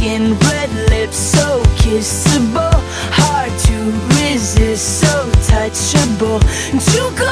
skin, red lips so kissable Hard to resist, so touchable Too good.